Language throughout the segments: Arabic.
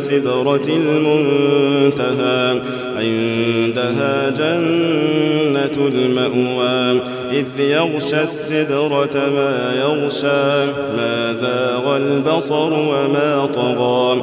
سدرة المنتهى. عندها جنة المأوى. إذ يغشى السدرة ما يغشى. ما زاغ البصر وما طغى.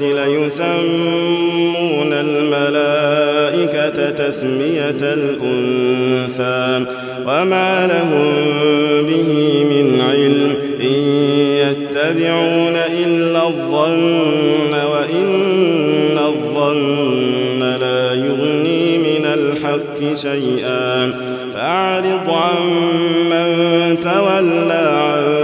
ليسمون الملائكة تسمية الأنثى وما لهم به من علم إن يتبعون إلا الظن وإن الظن لا يغني من الحق شيئا فأعرض عن من تولى عن